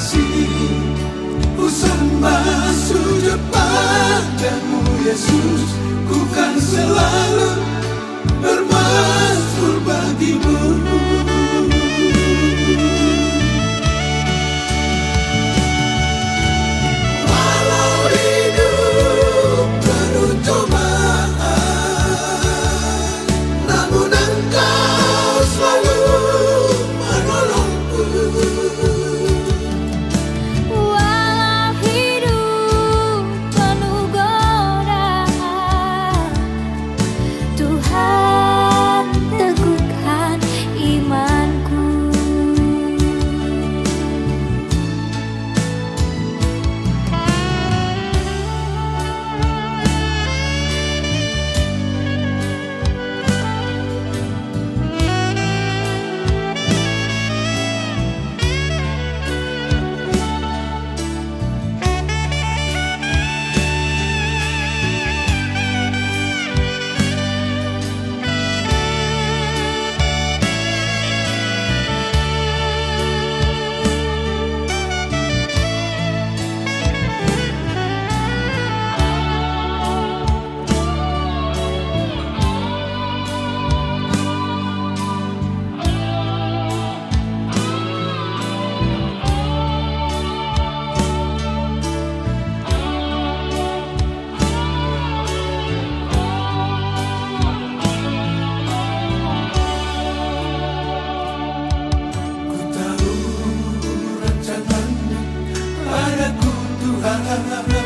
kasih Ku sembah sujud padamu Yesus. Ku kan selalu la la la.